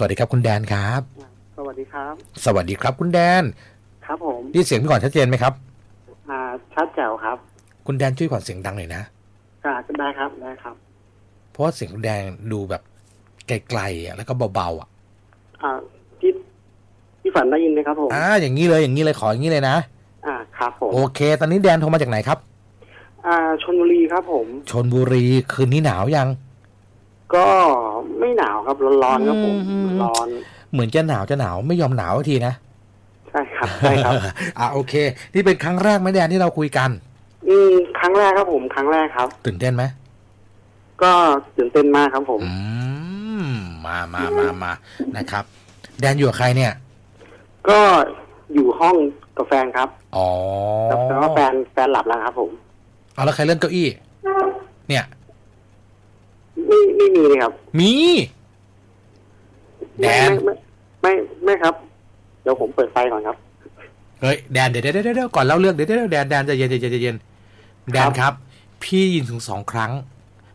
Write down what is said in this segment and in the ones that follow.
สวัสดีครับคุณแดนครับ สวัสดีครับ สวัสดีครับคุณแดน ครับผมนี่เสียงพี่ก่อนชัดเจนไหมครับ อ่า ชัดแจ๋วครับ คุณแดนช่วยก่อนเสียงดังหน่อยนะอ่าได้ครับได้ครับ เพราะว่าเสียงคุณแดนดูแบบไกลๆอะแล้วก็เบาๆอะ อ่าพี่พี่ฝันได้ยินไหมครับผม อ่า อย่างนี้เลยอย่างนี้เลยขออย่างนี้เลยนะ อ่า ครับผม โอเค ตอนนี้แดนโทรมาจากไหนครับ อ่าชนบุรีครับผม ชนบุรีคืนนี้หนาวยัง ก็ ไม่หนาวครับร้อนๆครับผมอืมร้อน เหมือนจะหนาวจะหนาวไม่ยอมหนาวสักทีนะใช่ครับใช่ครับอ่าโอเค นี่เป็นครั้งแรกไหมแดนที่เราคุยกัน อืมครั้งแรกครับผมครั้งแรกครับ ตื่นเต้นไหมก็ตื่นเต้นมากครับผม อืมมามามามานะครับ แดนอยู่กับใครเนี่ย ก็อยู่ห้องกับแฟนครับอ๋อแต่แต่ว่าแฟนแฟนหลับแล้วครับผมเอาแล้วใครเลื่อนเก้าอี้ เนี่ย ไม่ไม่มีเลยครับ มีแดนไม่ไม่ไม่ไม่ครับ เดี๋ยวผมเปิดไฟก่อนครับ เฮ้ยแดนเดี๋ยวเดี๋ยวเดี๋ยวเดี๋ยวก่อนเล่าเรื่องเดี๋ยวเดี๋ยวแดนแดนใจะเย็นใจะเย็นใจเย็นแดนครับ พี่ยินถึงสองครั้ง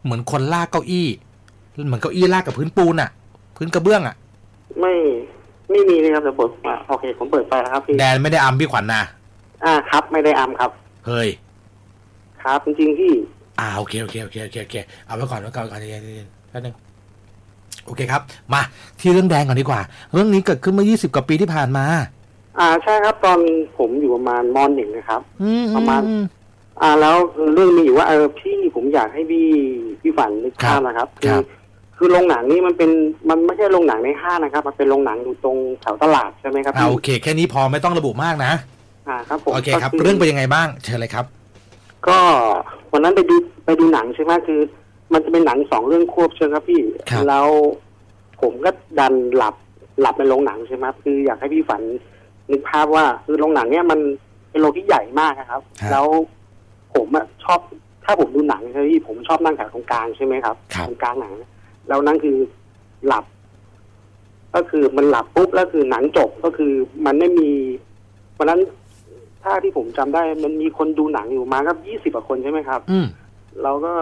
เหมือนคนลากเก้าอี้ เหมือนเก้าอี้ลากกับพื้นปูนอะพื้นกระเบื้องอะไม่ไม่มีเลยครับเดี๋ยวผมอ่าโอเค ผมเปิดไฟแล้วครับพี่แดนไม่ได้อัมพี่ขวัญนะอ่าครับ ไม่ได้อัมครับ เฮ้ยครับจริงๆพี่ อ่าโอเคโอเคโอเคโอเคโอเคเอาไว้ก่อนไว้ก่อนก่อนใจเย็นใจเย็นแป๊บนึงโอเคครับ มาที่เรื่องแดงก่อนดีกว่า เรื่องนี้เกิดขึ้นเมื่อ 20 กว่าปีที่ผ่านมา อ่าใช่ครับตอนผมอยู่ประมาณมหนึ่งนะครับอืประมาณอือ่าแล้วเรื่องมีอยู่ว่าเออพี่ผมอยากให้พี่พี่ฝันนึกภาพนะครับครับคือโรงหนังนี่มันเป็นมันไม่ใช่โรงหนังในห้างนะครับ มันเป็นโรงหนังอยู่ตรงแถวตลาดใช่ไหมครับอ่าพี่โอเค แค่นี้พอไม่ต้องระบุมากนะอ่าครับผมโอเคครับก็เรื่องเป็นยังไงบ้างเชิญเลยครับ ก็วันนั้นไปดูไปดูหนังใช่ไหมคือ มันจะเป็นหนังสองเรื่องควบใช่ไหมครับพี่ครับ แล้วผมก็ดันหลับหลับในโรงหนังใช่ไหมครับคืออยากให้พี่ฝันนึกภาพว่าคือโรงหนังเนี่ยมันเป็นโรงที่ใหญ่มากนะครับแล้วผมอะชอบถ้าผมดูหนังใช่ไหมพี่ผมชอบนั่งแถวตรงกลางใช่ไหมครับครับ ตรงกลางหนังแล้วนั่นคือหลับ ก็คือมันหลับปุ๊บแล้วคือหนังจบก็คือมันไม่มีวันนั้น ถ้าที่ผมจำได้ มันมีคนดูหนังอยู่มาก็ยี่สิบกว่าคนใช่ไหมครับ อืมเราก็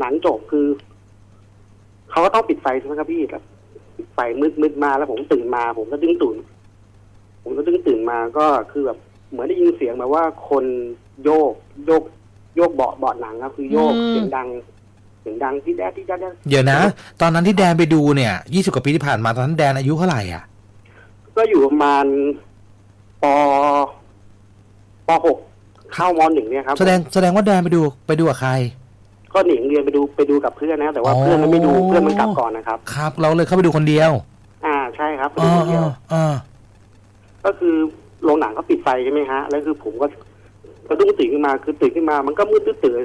หนังจบคือเขาก็ต้องปิดไฟใช่ไหมครับพี่แบบปิดไฟมืดมืดมาแล้วผมตื่นมา ผมก็ดึงตื่น ผมก็ดึงตื่นมาก็คือแบบเหมือนได้ยินเสียงแบบว่าคนโยกโยกโยกเบาะเบาะหนังครับ คือโยกอืมเสียงดังเสียงดังที่แดดที่แดดที่แดดเดี๋ยวนะ ตอนนั้นที่แดนไปดูเนี่ย20กว่าปีที่ผ่านมาตอนนั้นแดนอายุเท่าไหร่อะ ก็อยู่ประมาณป ปหกเข้ามหนึ่งเนี่ยครับแสดงแสดงว่าแดนไปดูไปดูกับใคร ก็หนีเรียนไปดูไปดูกับเพื่อนนะแต่ว่าอ๋อเพื่อนมันไม่ดูเพื่อนมันกลับก่อนนะครับ ครับ เราเลยเข้าไปดูคนเดียว อ่าใช่ครับไปอ๋ดูอคนเดียวอ๋อก็คือโรงหนังก็ปิดไฟใช่ไหมฮะ แล้วคือผมก็สะดุ้งตื่นขึ้นมาคือตื่นขึ้นมามันก็มืดตื้อ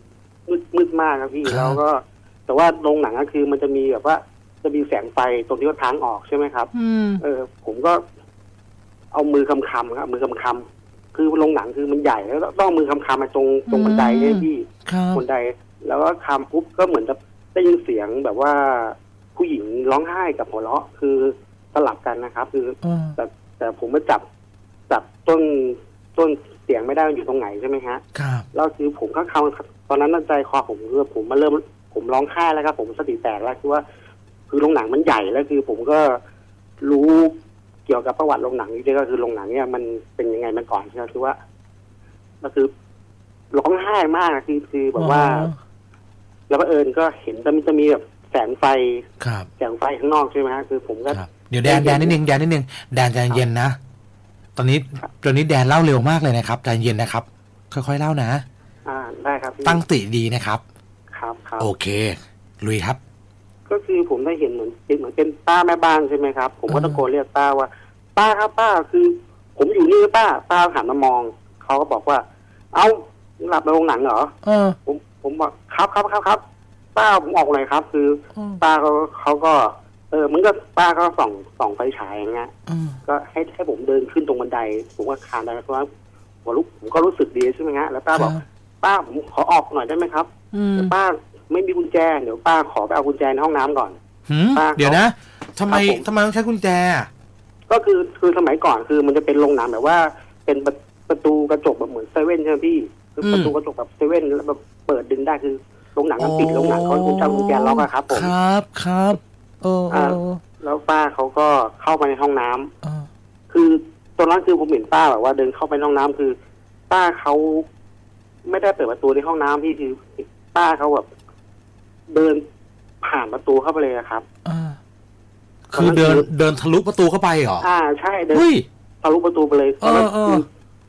ๆมืดมืดมากครับพี่แล้วก็ แต่ว่าโรงหนังก็คือมันจะมีแบบว่าจะมีแสงไฟตรงที่ว่าทางออกใช่ไหมครับอืมเออ ผมก็ เอามือคำคำๆครับมือคำคำๆ คือโรงหนังคือมันใหญ่แล้วต้องเอามือคำคำๆมาตรงตรงบันไดเนี่ยพี่ครับบันได แล้วก็คำปุ๊บก็เหมือนจะได้ยินเสียงแบบว่าผู้หญิงร้องไห้กับหัวเราะคือสลับกันนะครับ คืออืมแต่แต่ผมมาจับจับต้นต้นเสียงไม่ได้มันอยู่ตรงไหนใช่ไหมฮะครับแล้วคือผมก็เข้าตอนนั้นน่ะใจคอผมคือผมมาเริ่มผมร้องไห้แล้วครับ ผมสติแตกแล้วคือว่า คือโรงหนังมันใหญ่แล้วคือผมก็รู้เกี่ยวกับประวัติโรงหนังนี้ด้วยก็คือโรงหนังเนี่ยมันเป็นยังไงมาก่อนใช่ไหมคือว่าก็คือร้องไห้มากอะคือคือแบบว่า แล้วก็เอิญก็เห็นจะมีจะมีแบบแสงไฟครับแสงไฟข้างนอกใช่ไหมฮะคือผมก็ครับเดี๋ยวแดนแดนนิดนึงแดนนิดนึงแดนใจเย็นนะตอนนี้ตอนนี้แดนเล่าเร็วมากเลยนะครับใจเย็นนะครับ ค่อยๆเล่านะ อ่าได้ครับพี่ตั้งสติดีนะครับ ครับครับโอเค ลุยครับ ก็คือผมได้เห็นเหมือนเป็นเหมือนเป็นป้าแม่บ้านใช่ไหมครับ ผมก็อ่าตะโกนเรียกป้าว่า ป้าครับป้าคือ ผมอยู่นี่ป้า ป้าหันมามองเขาก็บอกว่า เอ้าหลับในโรงหนังเหรอเออผมผมบอกครับครับครับครับป้าผมออกเลยครับ คืออืมป้าเขาเขาก็ เออมันก็ป้าก็ส่องส่องไฟฉายอย่างเงี้ยอืมก็ให้ให้ผมเดินขึ้นตรงบันได ผมก็คานไปเพราะว่าผมรู้ผมก็รู้สึกดีใช่ไหมฮะแล้วป้าบอก ป้าผมขอออกหน่อยได้ไหมครับอืมแต่ป้าไม่มีกุญแจเดี๋ยวป้าขอไปเอากุญแจในห้องน้ำก่อนหืมป้าเดี๋ยวนะทำไมครับผมทำไมต้องใช้กุญแจอะ ก็คือคือสมัยก่อนคือมันจะเป็นโรงหนังแบบว่า เป็นประประตูกระจกแบบเหมือนเซเว่นใช่ไหมพี่คือประตูกระจกแบบเซเว่นแล้วแบบเปิดดึงได้คือโรงหนังมันปิดโรงหนังเขาคุณจำกุญแจล็อกอะครับผมครับครับเออเออแล้วป้าเขาก็เข้าไปในห้องน้ำเออคือตอนนั้นคือผมเห็นป้าแบบว่าเดินเข้าไปในห้องน้ำคือ ป้าเขาไม่ได้เปิดประตูในห้องน้ำพี่คือป้าเขาแบบเดินผ่านประตูเข้าไปเลยอะครับเออ คือเดินเดินทะลุประตูเข้าไปเหรอ อ่าใช่เดินเฮ้ยทะลุประตูไปเลยตอนนั้นเออเออคือ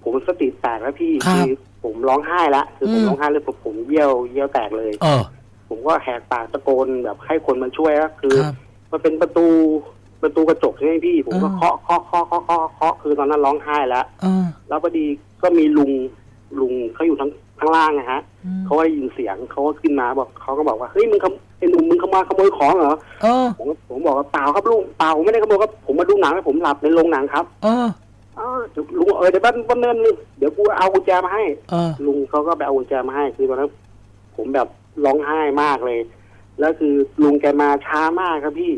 ผมสติแตกแล้วพี่ครับผมร้องไห้ละคือผมอืมร้องไห้เลยผมผมเยี่ยวเยี่ยวแตกเลย เออ ผมก็แหกปากตะโกนแบบให้คนมาช่วยก็คือครับมันเป็นประตูประตูกระจกใช่ไหมพี่ ผมก็เออเคาะเคาะเคาะเคาะเคาะเคาะคือตอนนั้นร้องไห้แล้วเออแล้วพอดีก็มีลุงลุงเขาอยู่ทั้ง ข้างล่างนะฮะอืมเขาก็ได้ยินเสียงเขาก็ขึ้นมาบอกเขาก็บอกว่าเฮ้ยมึงขโมไอ้หนุ่มมึงขโมยขโมยของเหรอเออผมก็ผมบอกว่าเปล่าครับลุงเปล่าผมไม่ได้ขโมยครับผมมาดูหนังแล้วผมหลับในโรงหนังครับ เอออ้าวเดี๋ยวลุงเออเดี๋ยวแป๊บแป๊บนึงเดี๋ยวกูเอากุญแจมาให้เออลุงเขาก็ไปเอากุญแจมาให้คือตอนนั้นผมแบบร้องไห้มากเลย แล้วคือลุงแกมาช้ามากครับพี่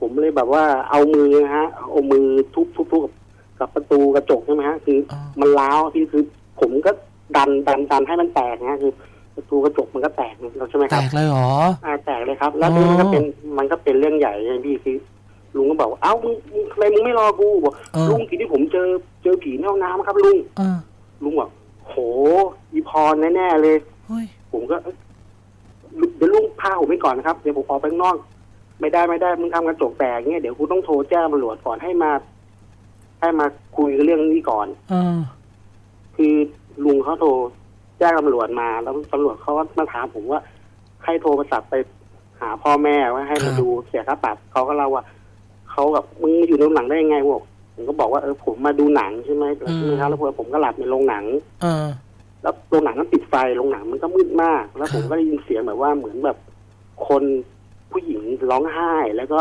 ผมเลยแบบว่าเอามือนะฮะ เอามือทุบทุบทุบกับกับประตูกระจกใช่ไหมฮะ คืออ่ามันล้าวพี่คือผมก็ ดันดันดันให้มันแตกนะคือประตูกระจกมันก็แตกแล้วใช่ไหมคแตรับกเลยเหรออ่าแตกเลยครับ แล้วอ๋อมันก็เป็นมันก็เป็นเรื่องใหญ่เลยพี่คือลุงก็บอกว่าเอ้ามึงมึงทำไมมึงไม่รอกูบอกเออลุงทีที่ผมเจอเจอผีในห้องน้ำครับลุงเออลุงบอกโหอีพรแน่ๆเลยเฮ้ยผมก็เอ้ยลุเดี๋ยวลุงพาผมไปก่อนนะครับเดี๋ยวผมออกไปข้างนอก ไม่ได้ไม่ได้มึงทำกระจกแตกเงี้ยเดี๋ยวกูต้องโทรแจ้งตำรวจก่อนให้มาให้มาคุยกันเรื่องนี้ก่อนเออคือ ลุงเขาโทรแจ้งตำรวจมา แล้วตำรวจเขาก็มาถามผมว่าให้โทรประสานไปหาพ่อแม่ว่าให้มาดูเสียค่าปรับเขาก็เล่าว่าเขาแบบมึงอยู่ในโรงหนังได้ยังไงบอกผมก็บอกว่าเออผมมาดูหนังใช่ไหมใช่ไหมครับแล้วผมก็หลับในโรงหนังเออแล้วโรงหนังมันปิดไฟโรงหนังมันก็มืดมาก แล้วครับผมก็ได้ยินเสียงแบบว่าเหมือนแบบ คนผู้หญิงร้องไห้แล้วก็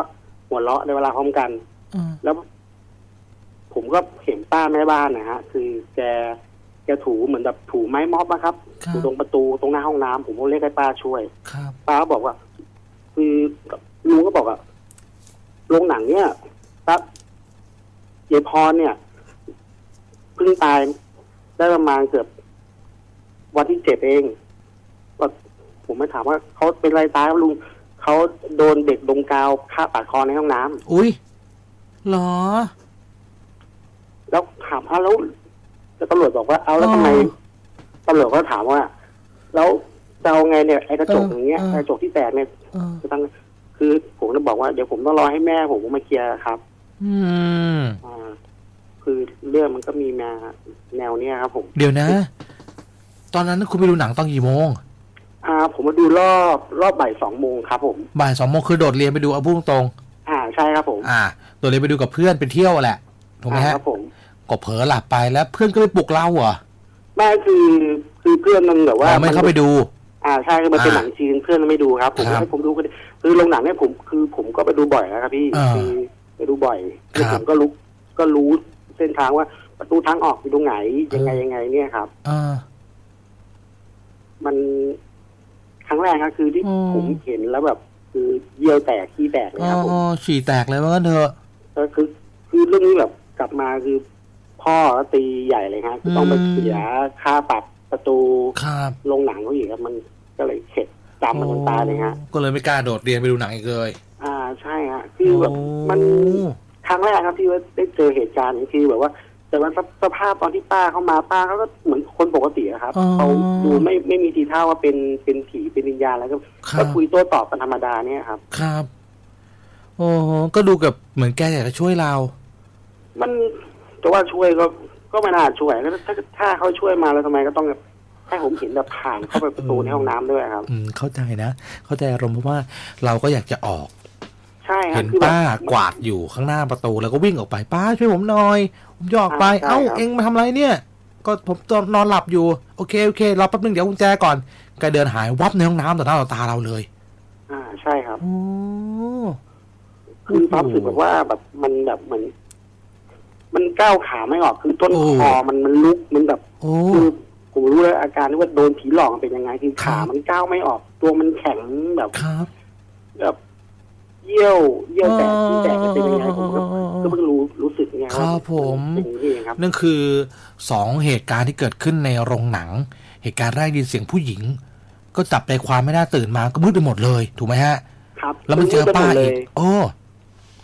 หัวเราะในเวลาพร้อมกันเออแล้ว ผมก็เห็นป้าแม่บ้านนะฮะ คือแกแกถูเหมือนแบบถูไม้ม็อบนะครับครัอบยู่ตรงประตูตรงหน้าห้องน้ำผมก็เรียกให้ป้าช่วยครับป้าก็บอกว่า คือลุงก็บอกว่าโรงหนังเนี่ยป้ายายพรเนี่ยเพิ่งตายได้ประมาณเกือบวันที่เจ็ดเองก็ผมไม่ถามว่าเขาเป็นอะไรตายครับลุงเขาโดนเด็กดมกาวฆ่าปาดคอในห้องน้ำอุ้ยเหรอ แล้วถามอ้าวแล้ว แล้วตำรวจบอกว่าเอาแล้วทำไมอ๋อตำรวจก็ถามว่า แล้วจะเอาไงเนี่ยไอ้กระจกเอออย่างเงี้ยเออไอ้กระจกที่แตกเนี่ยเออจะตั้งคือผมจะบอกว่าเดี๋ยวผมต้องรอให้แม่ผมมาเคลียร์ครับ อืมอ่าคือเรื่องมันก็มีมาแนวเนี้ยครับผม เดี๋ยวนะ ตอนนั้นคุณไปดูหนังตอนกี่โมง อ่า ผมมาดูรอบรอบบ่ายสองโมงครับ ผมบ่ายสองโมงคือโดดเรียนไปดูเอาพูดตรง อ่าใช่ครับผมๆอ่า โดดเรียนไปดูกับเพื่อนไปเที่ยวแหละถูกไหมอ่าฮะครับผม ก็เผลอหลับไปแล้วเพื่อนก็ไปปลุกเราเหรอแม่คือคือเพื่อนมันแบบอ๋ว่าอไม่เข้าไปดู อ่าใช่คือมันเป็นอ่าหนังจีนเพื่อนมันไม่ดูครับ ผมครับให้ผมดูก็ได้คือโรงหนังเนี่ยผมคือผมก็ไปดูบ่อยนะครับพี่อ่าคือไปดูบ่อยคือครัผบมก็รู้ก็รู้เส้นทางว่าประตูทางออกอยู่ตรงไหนยังไงยังไง เนี่ยครับอ่ามันครั้งแรกครับคือที่อืมผมเห็นแล้วแบบ คือเยี่ยวแตกขี้แตกเลยอ๋ครับผมอฉี่แตกเลยว่างั้นเถอะก็คือคือเรื่องนี้แบบกลับมาคือ พ่อก็ตีใหญ่เลยครับคือต้องไปอืมเสียค่าปรับประตูครับโรงหนังเขาอีกครับมันก็เลยเข็ดจำมันจนตายเลยฮะ ก็เลยไม่กล้าโดดเรียนไปดูหนังอีกเลย อ่าใช่ฮะคือแบบมันโอ้ครั้งแรกครับที่ว่าได้เจอเหตุการณ์นี้คือแบบว่า แต่ว่าสสภาพตอนที่ป้าเข้ามาป้าเขาก็เหมือนคนปกติอะครับอ๋อเขาดูไม่ไม่มีทีท่าว่าเป็นเป็นผีเป็นวิญญาณแล้วก็ครัก็บคุยโต้ตอบกันธรรมดาเนี่ยครับ ครับโอ้โหก็ดูกับเหมือนแกอยากจะช่วยเรา มัน จะว่าช่วยก็ก็ไม่น่าช่วยแล้วถ้าถ้าเขาช่วยมาแล้วทำไมก็ต้องให้ผมเห็นแบบผ่านเข้าไปประตูในห้องน้ำด้วยครับ อืมเข้าใจนะ เข้าใจอารมณ์เพราะว่าเราก็อยากจะออกใช่ครัเห็บนคือแบบป้ากวาดอยู่ข้างหน้าประตูแล้วก็วิ่งออกไปป้าช่วยผมหน่อย ผมจะออกไปใช่เอ้าครับเอ็งมาทำอะไรเนี่ย ก็ผมนอนหลับอยู่โอเคโอเครอแป๊บนึงเดี๋ยวกุญแจก่อนแกเดินหายวับในห้องน้ำต่อหน้าต่อตาเราเลย อ่าใช่ครับโอ้คือความรู้สึกแบบว่าแบบมันแบบเหมือน มันก้าวขาไม่ออกคือต้นโอ้คอมันมันลุกมันแบบโอ้คือผมรู้เลยอาการที่ว่าโดนผีหลอกมันเป็นยังไงคือขาครับมันก้าวไม่ออก ตัวมันแข็งแบบครับแบบเยี่ยวเยี่ยวแตกที่แตกจะเป็นยังไงผมก็ก็เพิ่งรู้รู้สึกไงครัว่าบผมเป็นอย่างนี้เองครับนั่นคือสองเหตุการณ์ที่เกิดขึ้นในโรงหนัง เหตุการณ์แรกได้ยินเสียงผู้หญิง ก็จับใจความไม่ได้ตื่นมาก็มืดไปหมดเลย ถูกไหมฮะ ครับ แล้วมันเจอป้ามืดไปหมดเลอีกยโอ้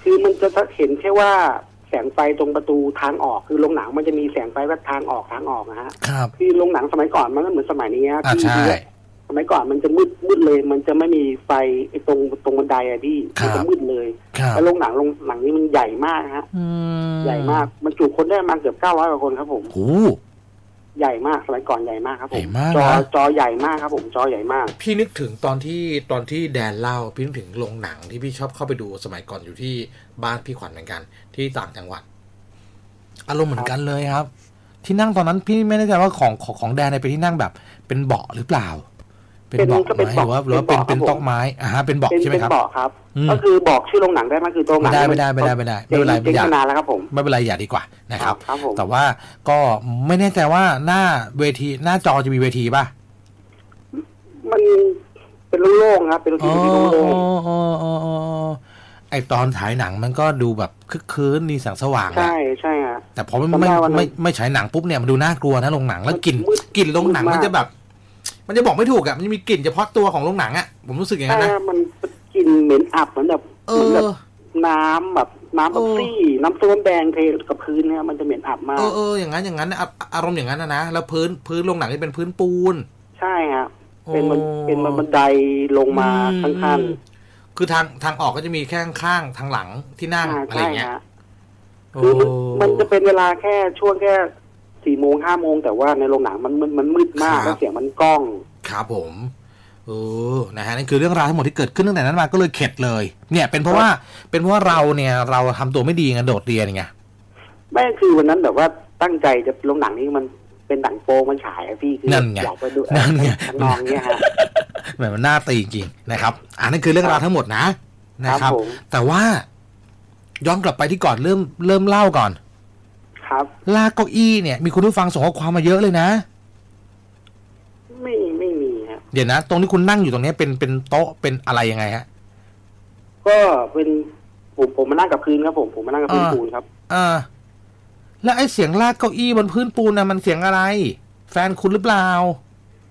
คือมันจะเห็นแค่ว่าแส งไฟตรงประตูทางออกคือโรงหนังมันจะมีแสงไฟว่าทางออกทางออกนะฮะครับคือโรงหนังสมัยก่อนมันไม่เหมือนสมัยนี้ฮะอ่าที่ใช่สมัยก่อนมันจะมืดมืดเลย มันจะไม่มีไฟไอ้ตรงตรงบันไดอะพี่ครับมันจะมืดเลยครับแล้วโรงหนังโรงหนังนี้มันใหญ่มากฮะอืมใหญ่มากมันจุคนได้ประมาณเกือบเก้าร้อยกว่าคนครับผมโอ้ ใหญ่มากสมัยก่อนใหญ่มากครับผใหญ่มมากจอนะจอใหญ่มากครับผมจอใหญ่มาก พี่นึกถึงตอนที่ตอนที่แดนเล่าพี่นึกถึงโรงหนังที่พี่ชอบเข้าไปดูสมัยก่อนอยู่ที่บ้านพี่ขวัญเหมือนกัน ที่ต่างจังหวัด อารมณ์เหมือนกันเลยครับ ที่นั่งตอนนั้นพี่ไม่แน่ใจว่าของของของแดนเนี่ยเป็นที่นั่งแบบ เป็นเบาะหรือเปล่า เป็นเบาะเป็นก็ไหเป็นมหรือว่าหรือว่าเป็นเป็นเป็นเบาะครับโต๊ะไม้อ่าฮะเป็นเบาะเป็นใช่ไหมเป็นครับเบาะครับอืมก็คือบอกชื่อโรงหนังได้ไหมคือโรงหนังไม่ได้ไม่ได้ไม่ได้ไม่ได้ไม่เป็นไรเจ๊งอย่ามานานแล้วครับผมไม่เป็นไรอย่าดีกว่านะครับครับผมแต่ว่าก็ไม่แน่ใจว่าหน้าเวทีหน้าจอจะมีเวทีป่ะมันเป็นโล่งๆครับเป็นอ๋ทีอวีโล่งอ๋ออ๋ออ๋อไอตอนฉายหนังมันก็ดูแบบคึกคืนมีแสงสว่างๆแหละใช่ใช่ฮะแต่พอมันจำไม่ได้วันนั้นไม่ไม่ฉายหนังปุ๊บเนี่ยมันดูน่ากลัวนะโรงหนังแล้วกลิ่นมืดกลิ่นโรงหนังมืดมากมันจะแบบ มันจะบอกไม่ถูกอะมันจะมีกลิ่นเฉพาะตัวของโรงหนังอะผมรู้สึกอย่างใช่นั้นนะฮะมันกลินเหม็นอับเหมือนแบบเอเหมือนแบบอน้ำแบบน้ำแบบเออซี่น้ำส้มแดงเทกับพื้นเนี่ยมันจะเหม็นอับมากเออเอออย่างนั้นอย่างนั้นนะอะอารมณ์อย่างนั้นนะนะแล้วพื้นพื้นโรงหนังนี่เป็นพื้นปูน ใช่ฮะเป็นมันโอ้เป็นมันบันไดลงมาอืขั้นคือทางทางออกก็จะมีแค่ข้างๆทางหลังที่ๆนั่งอ่าอะไรใช่เงี้ยฮะคือมันมันจะเป็นเวลาแค่ช่วงแค่ สี่โมงห้าโมงแต่ว่าในโรงหนังมันมันมันมืดมากแล้วเสียงมันก้อง ครับผมเออนะฮะนั่นคือเรื่องราวทั้งหมดที่เกิดขึ้นตั้งแต่นั้นมาก็เลยเข็ดเลย เนี่ยเป็นเพราะว่าเป็นเพราะว่าเราเนี่ยเราทำตัวไม่ดีไงโดดเรียนไงไม่คือวันนั้นแบบว่าตั้งใจจะโรงหนังนี้มันเป็นหนังโปมันฉายอะพี่คือนั่นไงอยากไปดูนั่นไงทำนองเนี้ยฮะแหมมันน่าตีจริงๆนะครับอันนั้นคือเรื่องราวทั้งหมดนะนะคครัรับบผมแต่ว่าย้อนกลับไปที่ก่อนเริ่มเริ่มเล่าก่อน ครับ ลากเก้าอี้เนี่ยมีคุณผู้ฟังส่งข้อความมาเยอะเลยนะ ไม่ไม่มีฮะเดี๋ยวนะ ตรงที่คุณนั่งอยู่ตรงเนี้ยเป็นเป็นโต๊ะเป็นอะไรยังไงฮะก็เป็นผมผมมานั่งกับพื้นครับผมผมมานั่งกับพื้นอ่าปูนครับอ่าแล้วไอ้เสียงลากเก้าอี้บนพื้นปูนนะมันเสียงอะไร แฟนคุณหรือเปล่า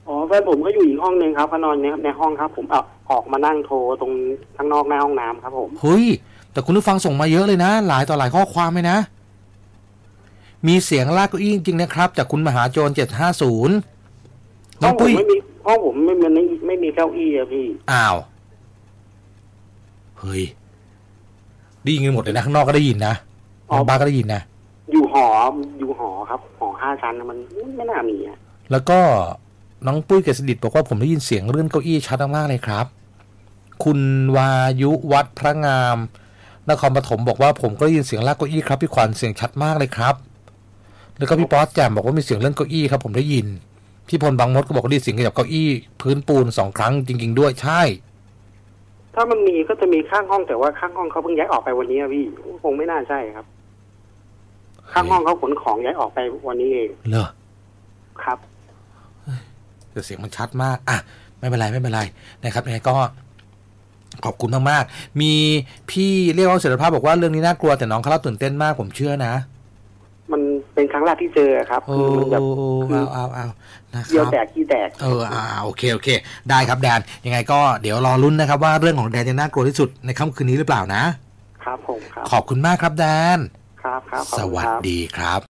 อ๋อแฟนผมก็อยู่อีกห้องหนึ่งครับเขานอนในในห้องครับ ผมเอาออกมานั่งโทรตรงข้างนอกหน้าห้องน้ำครับผมเฮ้ยแต่คุณผู้ฟังส่งมาเยอะเลยนะ หลายต่อหลายข้อความเลยนะ มีเสียงลากเก้าอี้จริงๆนะครับ จากคุณมหาโจรเจ็ดห้าศูนย์น้ห้อองงผมปุ้ยไม่มีห้องผมไม่มีไม่ไม่มีเก้าอี้อะพี่อ้าว เฮ้ยได้ยินกันหมดเลยนะข้างนอกก็ได้ยินนะอ๋อบ้านก็ได้ยินนะ อยู่หออยู่หอครับหอห้าชั้นน่ะมันไม่น่ามีอะแล้วก็น้องปุ้ยเกษดิตบอกว่าผมได้ยินเสียงเลื่อนเก้าอี้ชัดมากๆเลยครับ คุณวายุวัดพระงามนครปฐมบอกว่าผมก็ได้ยินเสียงลากเก้าอี้ครับพี่ขวัญเสียงชัดมากเลยครับ แล้วก็พี่ป๊อตแจมบอกว่ามีเสียงเลื่อนเก้าอี้ครับผมได้ยิน พี่พลบางมดก็บอกว่าได้ยินเสียงขยับเก้าอี้พื้นปูนสองครั้งจริง ๆ ด้วยใช่ ถ้ามันมีก็จะมีข้างห้องแต่ว่าข้างห้องเขาเพิ่งย้ายออกไปวันนี้อะพี่คงไม่น่าใช่ครับ ข้างห้องเขาขนของย้ายออกไปวันนี้เองเหรอครับแต่เสียงมันชัดมาก อะ ไม่เป็นไรไม่เป็นไรนะครับยังไงก็ขอบคุณมากๆ มีพี่เรียกว่าเสถียรภาพบอกว่าเรื่องนี้น่ากลัวแต่น้องเขาเล่าตื่นเต้นมากผมเชื่อนะมัน เป็นครั้งแรกที่เจอครับโอ้คือมันแบบคือเอาเอาเอานะคเยี่ยวรับแตกขี้แตกเอออ่าโอเคโอเค ได้ครับแดนยังไงก็เดี๋ยวรอลุ้นนะครับว่าเรื่องของแดนจะน่ากลัวที่สุดในค่ำคืนนี้หรือเปล่านะ ครับผมครับขอบคุณมากครับแดนครับครับขอบสคุณวัสครับดีครับ